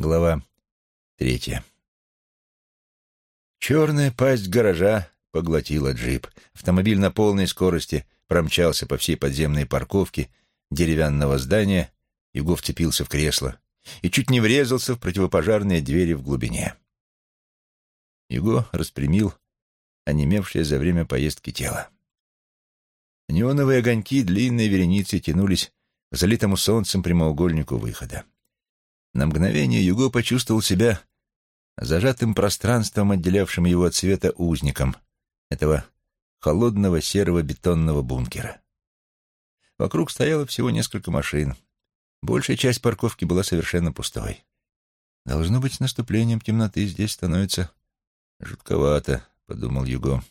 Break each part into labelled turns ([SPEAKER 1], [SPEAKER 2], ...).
[SPEAKER 1] Глава третья. Черная пасть гаража поглотила джип. Автомобиль на полной скорости промчался по всей подземной парковке деревянного здания, Юго вцепился в кресло и чуть не врезался в противопожарные двери в глубине. Юго распрямил онемевшее за время поездки тело. Неоновые огоньки длинной вереницы тянулись к залитому солнцем прямоугольнику выхода. На мгновение Юго почувствовал себя зажатым пространством, отделявшим его от света узником этого холодного серого бетонного бункера. Вокруг стояло всего несколько машин. Большая часть парковки была совершенно пустой. Должно быть, с наступлением темноты здесь становится жутковато, — подумал Юго.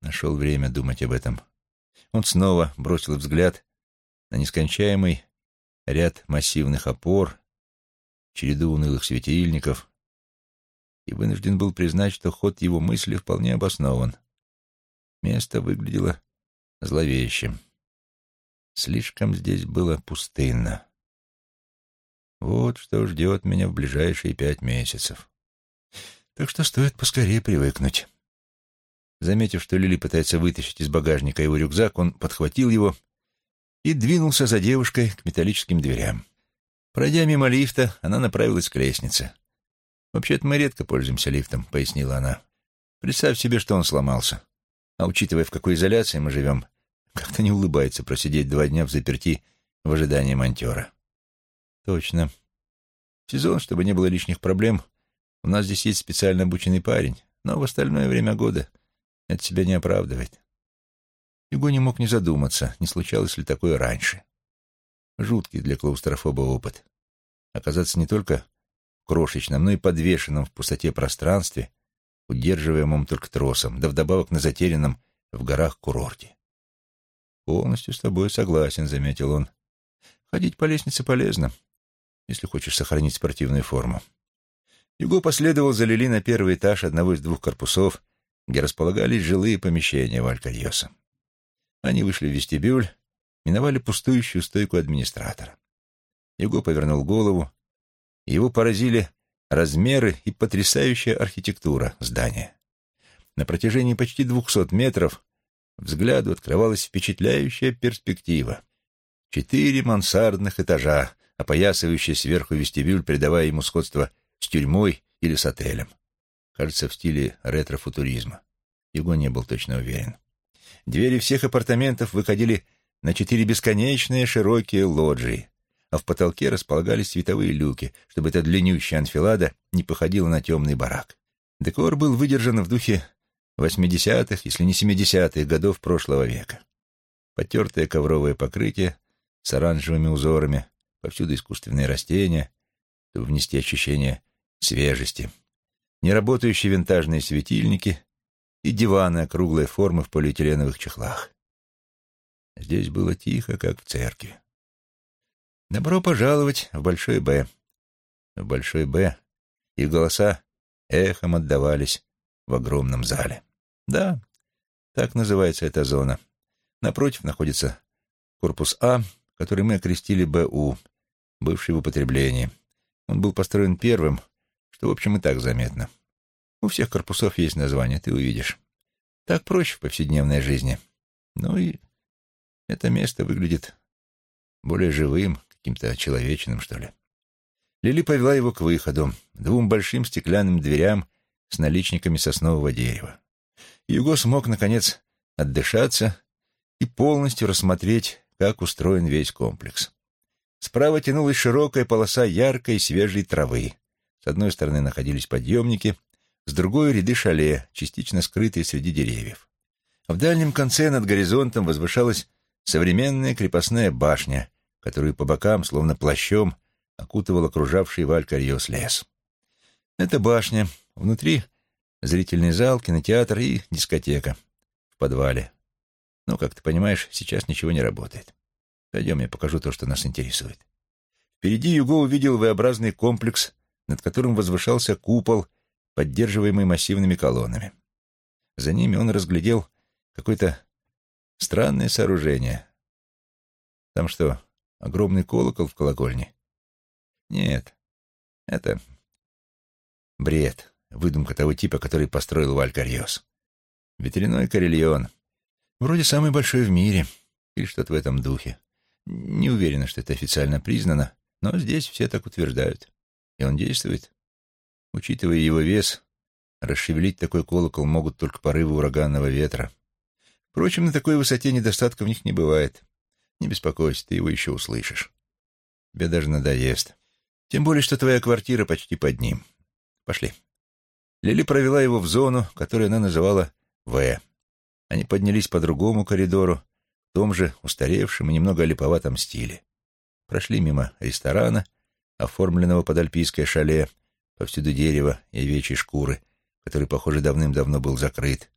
[SPEAKER 1] Нашел время думать об этом. Он снова бросил взгляд на нескончаемый ряд массивных опор, череду унылых светильников, и вынужден был признать, что ход его мысли вполне обоснован. Место выглядело зловещим. Слишком здесь было пустынно. Вот что ждет меня в ближайшие пять месяцев. Так что стоит поскорее привыкнуть. Заметив, что Лили пытается вытащить из багажника его рюкзак, он подхватил его и двинулся за девушкой к металлическим дверям. Пройдя мимо лифта, она направилась к лестнице. «Вообще-то мы редко пользуемся лифтом», — пояснила она. «Представь себе, что он сломался. А учитывая, в какой изоляции мы живем, как-то не улыбается просидеть два дня в заперти в ожидании монтера». «Точно. сезон, чтобы не было лишних проблем, у нас здесь есть специально обученный парень, но в остальное время года это себя не оправдывает». Его не мог не задуматься, не случалось ли такое раньше. Жуткий для клаустрофоба опыт. Оказаться не только крошечном, но и подвешенном в пустоте пространстве, удерживаемом только тросом, да вдобавок на затерянном в горах курорте. «Полностью с тобой согласен», — заметил он. «Ходить по лестнице полезно, если хочешь сохранить спортивную форму». Юго последовал за Лили на первый этаж одного из двух корпусов, где располагались жилые помещения Валькальоса. Они вышли в вестибюль, миновали пустующую стойку администратора. Юго повернул голову, и его поразили размеры и потрясающая архитектура здания. На протяжении почти двухсот метров взгляду открывалась впечатляющая перспектива. Четыре мансардных этажа, опоясывающие сверху вестибюль, придавая ему сходство с тюрьмой или с отелем. Кажется, в стиле ретро-футуризма. Его не был точно уверен. Двери всех апартаментов выходили на четыре бесконечные широкие лоджии, а в потолке располагались световые люки, чтобы эта длиннющая анфилада не походила на темный барак. Декор был выдержан в духе восьмидесятых, если не семидесятых годов прошлого века. Потертое ковровое покрытие с оранжевыми узорами, повсюду искусственные растения, чтобы внести ощущение свежести, неработающие винтажные светильники и диваны округлой формы в полиэтиленовых чехлах. Здесь было тихо, как в церкви. Добро пожаловать в Большой Б. В Большой Б их голоса эхом отдавались в огромном зале. Да, так называется эта зона. Напротив находится корпус А, который мы окрестили БУ, бывший в употреблении. Он был построен первым, что, в общем, и так заметно. У всех корпусов есть название, ты увидишь. Так проще в повседневной жизни. Ну и это место выглядит более живым, каким-то человечным, что ли. Лили повела его к выходу, двум большим стеклянным дверям с наличниками соснового дерева. Юго смог, наконец, отдышаться и полностью рассмотреть, как устроен весь комплекс. Справа тянулась широкая полоса яркой свежей травы. С одной стороны находились подъемники, с другой — ряды шале, частично скрытые среди деревьев. В дальнем конце над горизонтом возвышалась современная крепостная башня, которую по бокам, словно плащом, окутывал окружавший Валькарьос лес. Это башня, внутри зрительный зал, кинотеатр и дискотека в подвале. Но, как ты понимаешь, сейчас ничего не работает. Пойдем, я покажу то, что нас интересует. Впереди Юго увидел V-образный комплекс, над которым возвышался купол, поддерживаемый массивными колоннами. За ними он разглядел какой-то Странное сооружение. Там что, огромный колокол в колокольне? Нет. Это бред, выдумка того типа, который построил Валькарьос. Ветряной карельон. Вроде самый большой в мире, или что-то в этом духе. Не уверена, что это официально признано, но здесь все так утверждают. И он действует. Учитывая его вес, расшевелить такой колокол могут только порывы ураганного ветра. Впрочем, на такой высоте недостатка в них не бывает. Не беспокойся, ты его еще услышишь. Тебе даже надоест. Тем более, что твоя квартира почти под ним. Пошли. Лили провела его в зону, которую она называла «В». Они поднялись по другому коридору, в том же устаревшем и немного липоватом стиле. Прошли мимо ресторана, оформленного под альпийское шале, повсюду дерева и овечьей шкуры, который, похоже, давным-давно был закрыт.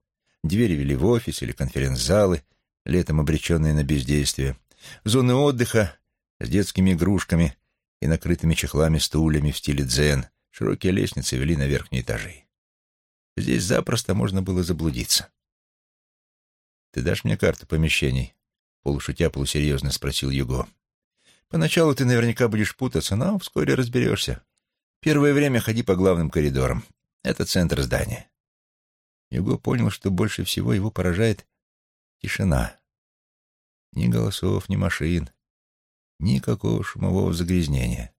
[SPEAKER 1] Двери вели в офис или конференц-залы, летом обреченные на бездействие. Зоны отдыха с детскими игрушками и накрытыми чехлами стульями в стиле дзен. Широкие лестницы вели на верхние этажи. Здесь запросто можно было заблудиться. «Ты дашь мне карту помещений?» — полушутя полусерьезно спросил Юго. «Поначалу ты наверняка будешь путаться, но вскоре разберешься. Первое время ходи по главным коридорам. Это центр здания». Юго понял, что больше всего его поражает тишина. Ни голосов, ни машин, никакого шумового загрязнения.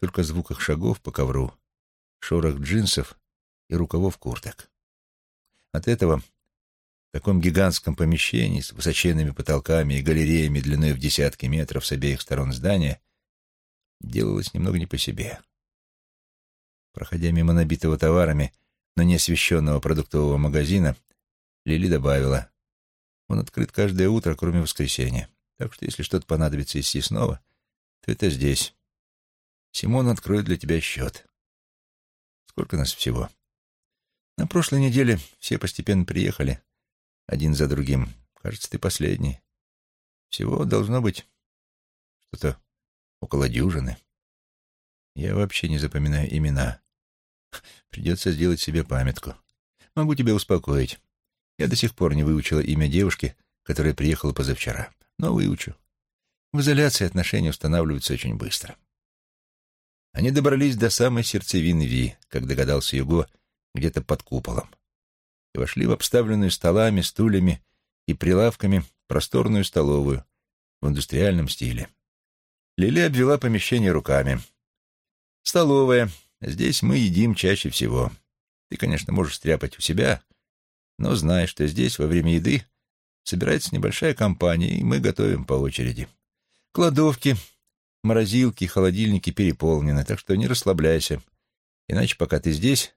[SPEAKER 1] Только звук их шагов по ковру, шорох джинсов и рукавов курток. От этого в таком гигантском помещении с высоченными потолками и галереями длиной в десятки метров с обеих сторон здания делалось немного не по себе. Проходя мимо набитого товарами, но не освещенного продуктового магазина, Лили добавила, «Он открыт каждое утро, кроме воскресенья, так что если что-то понадобится из съестного, то это здесь. Симон откроет для тебя счет. Сколько нас всего?» На прошлой неделе все постепенно приехали, один за другим. Кажется, ты последний. Всего должно быть что-то около дюжины. Я вообще не запоминаю имена. Придется сделать себе памятку. Могу тебя успокоить. Я до сих пор не выучила имя девушки, которая приехала позавчера. Но выучу. В изоляции отношения устанавливаются очень быстро. Они добрались до самой сердцевины Ви, как догадался Юго, где-то под куполом и вошли в обставленную столами, стульями и прилавками просторную столовую в индустриальном стиле. Лили обвела помещение руками. «Столовая. Здесь мы едим чаще всего. Ты, конечно, можешь стряпать у себя, но знай, что здесь во время еды собирается небольшая компания, и мы готовим по очереди. Кладовки, морозилки, холодильники переполнены, так что не расслабляйся, иначе пока ты здесь,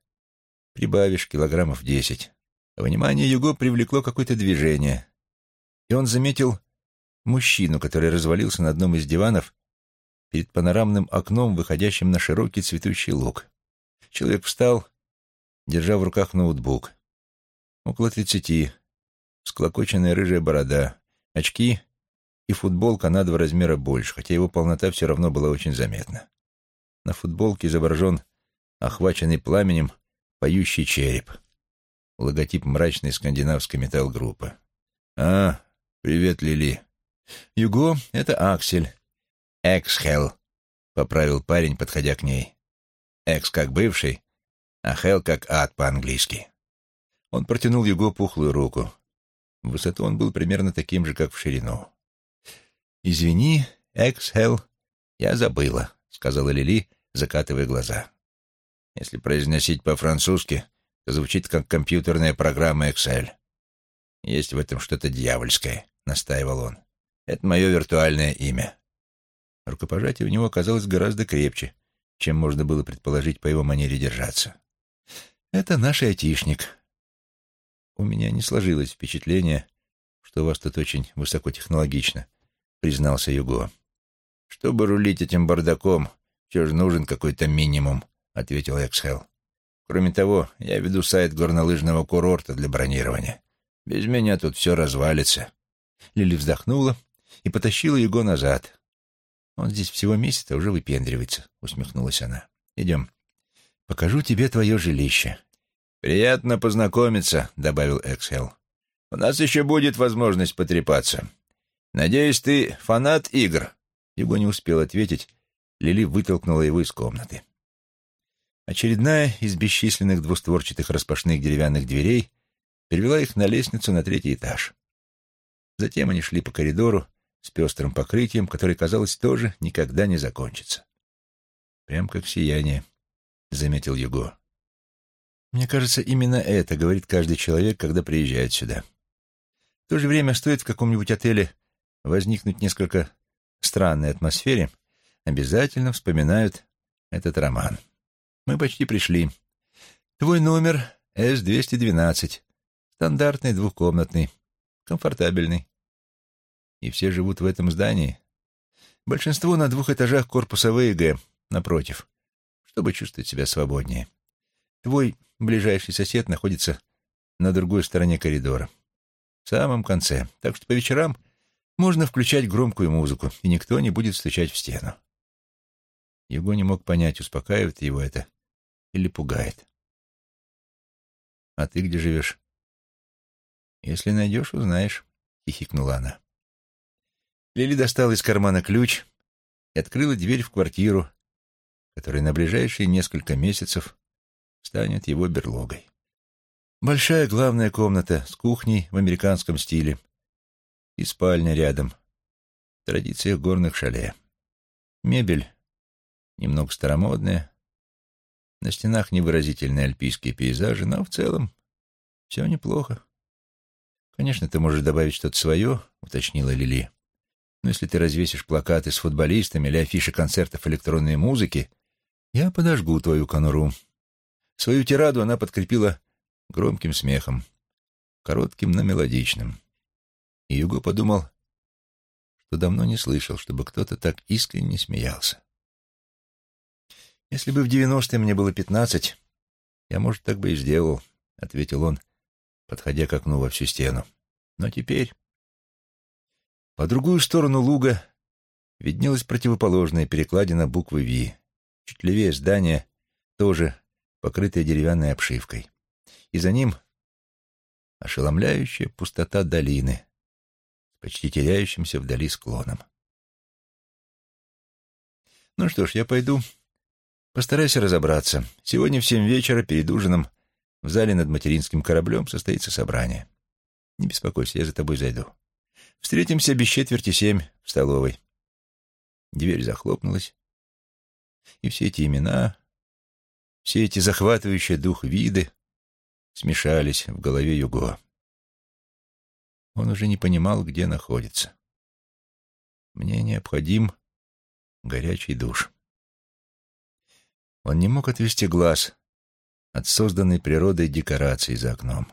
[SPEAKER 1] прибавишь килограммов десять. Внимание Юго привлекло какое-то движение, и он заметил мужчину, который развалился на одном из диванов перед панорамным окном, выходящим на широкий цветущий луг. Человек встал, держа в руках ноутбук. Около тридцати, склокоченная рыжая борода, очки и футболка на два размера больше, хотя его полнота все равно была очень заметна. На футболке изображен охваченный пламенем поющий череп — логотип мрачной скандинавской металл-группы. «А, привет, Лили». «Юго, это Аксель». «Экс-Хелл», — поправил парень, подходя к ней. «Экс как бывший, а Хелл как ад по-английски». Он протянул Юго пухлую руку. В высоту он был примерно таким же, как в ширину. «Извини, Экс-Хелл, я забыла», — сказала Лили, закатывая глаза. Если произносить по-французски, Звучит как компьютерная программа Excel. Есть в этом что-то дьявольское, настаивал он. Это мое виртуальное имя. Рукопожатие у него оказалось гораздо крепче, чем можно было предположить по его манере держаться. Это наш айтишник. У меня не сложилось впечатление, что у вас тут очень высокотехнологично, признался Юго. Чтобы рулить этим бардаком, все же нужен какой-то минимум, ответил Эксхелл. Кроме того, я веду сайт горнолыжного курорта для бронирования. Без меня тут все развалится. Лили вздохнула и потащила его назад. Он здесь всего месяц, а уже выпендривается, усмехнулась она. Идем. Покажу тебе твое жилище. Приятно познакомиться, добавил Эксхел. У нас еще будет возможность потрепаться. Надеюсь, ты фанат игр? Его не успел ответить. Лили вытолкнула его из комнаты. Очередная из бесчисленных двустворчатых распашных деревянных дверей перевела их на лестницу на третий этаж. Затем они шли по коридору с пестрым покрытием, который, казалось, тоже никогда не закончится. «Прям как сияние», — заметил Юго. «Мне кажется, именно это говорит каждый человек, когда приезжает сюда. В то же время стоит в каком-нибудь отеле возникнуть несколько странной атмосфере, обязательно вспоминают этот роман. Мы почти пришли. Твой номер С-212. Стандартный двухкомнатный, комфортабельный. И все живут в этом здании. Большинство на двух этажах корпуса ВГ, напротив, чтобы чувствовать себя свободнее. Твой ближайший сосед находится на другой стороне коридора, в самом конце, так что по вечерам можно включать громкую музыку, и никто не будет стучать в стену. Его не мог понять, успокаивает его это или пугает. «А ты где живешь?» «Если найдешь, узнаешь», — хихикнула она. Лили достала из кармана ключ и открыла дверь в квартиру, которая на ближайшие несколько месяцев станет его берлогой. Большая главная комната с кухней в американском стиле и спальня рядом, в горных шале. Мебель немного старомодная, на стенах невыразительные альпийские пейзажи, но в целом все неплохо. «Конечно, ты можешь добавить что-то свое», — уточнила Лили. «Но если ты развесишь плакаты с футболистами или афиши концертов электронной музыки, я подожгу твою конуру». Свою тираду она подкрепила громким смехом, коротким, но мелодичным. И Юго подумал, что давно не слышал, чтобы кто-то так искренне смеялся. «Если бы в девяностые мне было пятнадцать, я, может, так бы и сделал», — ответил он, подходя к окну во всю стену. «Но теперь...» По другую сторону луга виднелась противоположная перекладина буквы «Ви». Чуть левее здания, тоже покрытое деревянной обшивкой. И за ним ошеломляющая пустота долины, почти теряющимся вдали склоном. Ну что ж, я пойду. Постарайся разобраться. Сегодня в семь вечера перед ужином в зале над материнским кораблем состоится собрание. Не беспокойся, я за тобой зайду. Встретимся без четверти семь в столовой. Дверь захлопнулась, и все эти имена, все эти захватывающие дух виды смешались в голове Юго. Он уже не понимал, где находится. Мне необходим горячий душ. Он не мог отвести глаз от созданной природой декорации за окном.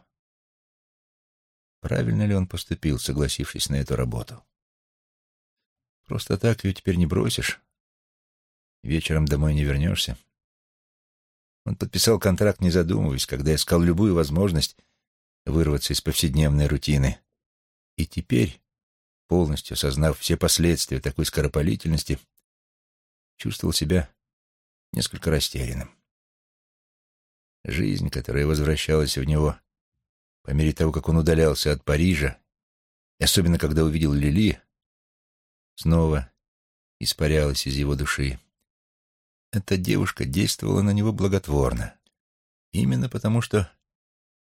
[SPEAKER 1] Правильно ли он поступил, согласившись на эту работу? Просто так ее теперь не бросишь. Вечером домой не вернешься. Он подписал контракт, не задумываясь, когда искал любую возможность вырваться из повседневной рутины. И теперь, полностью осознав все последствия такой скоропалительности, чувствовал себя несколько растерянным. Жизнь, которая возвращалась в него по мере того, как он удалялся от Парижа, и особенно когда увидел Лили, снова испарялась из его души. Эта девушка действовала на него благотворно, именно потому что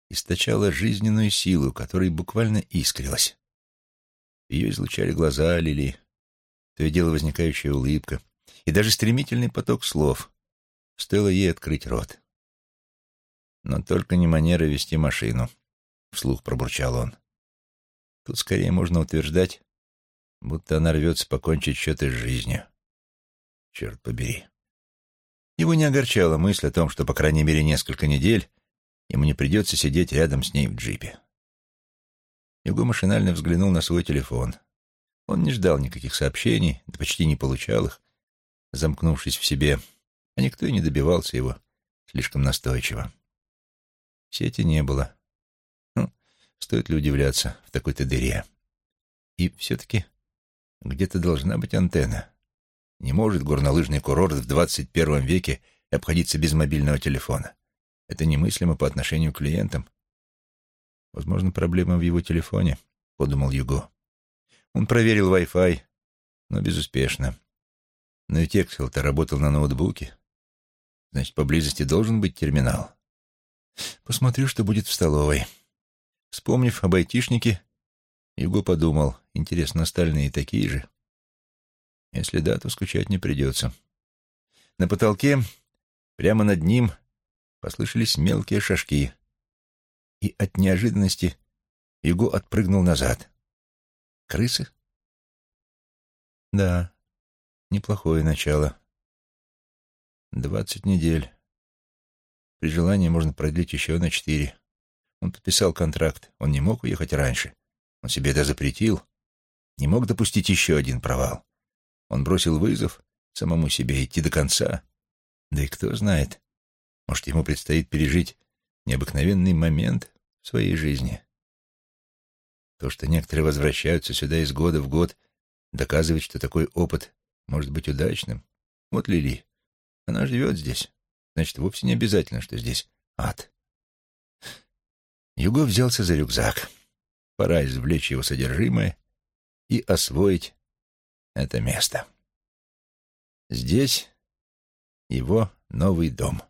[SPEAKER 1] источала жизненную силу, которой буквально искрилась. Ее излучали глаза Лили, то и дело возникающая улыбка, и даже стремительный поток слов. Стоило ей открыть рот. Но только не манера вести машину, — вслух пробурчал он. Тут скорее можно утверждать, будто она рвется покончить счеты с жизнью. Черт побери. Его не огорчала мысль о том, что, по крайней мере, несколько недель Ему не придется сидеть рядом с ней в джипе. Юго машинально взглянул на свой телефон. Он не ждал никаких сообщений, да почти не получал их, замкнувшись в себе, а никто и не добивался его слишком настойчиво. Сети не было. Стоит ли удивляться в такой-то дыре? И все-таки где-то должна быть антенна. Не может горнолыжный курорт в двадцать первом веке обходиться без мобильного телефона. Это немыслимо по отношению к клиентам. Возможно, проблема в его телефоне, — подумал Юго. Он проверил Wi-Fi, но безуспешно. Но и Тексфилд работал на ноутбуке. Значит, поблизости должен быть терминал. Посмотрю, что будет в столовой. Вспомнив об айтишнике, Юго подумал, интересно, остальные такие же? Если да, то скучать не придется. На потолке, прямо над ним, послышались мелкие шажки, и от неожиданности Юго отпрыгнул назад. Крысы? Да, неплохое начало. Двадцать недель. При желании можно продлить еще на четыре. Он подписал контракт, он не мог уехать раньше. Он себе это запретил. Не мог допустить еще один провал. Он бросил вызов самому себе идти до конца. Да и кто знает, может, ему предстоит пережить необыкновенный момент в своей жизни. То, что некоторые возвращаются сюда из года в год, доказывает, что такой опыт может быть удачным. Вот Лили. Она живет здесь. Значит, вовсе не обязательно, что здесь ад. Юго взялся за рюкзак. Пора извлечь его содержимое и освоить это место. Здесь его новый дом.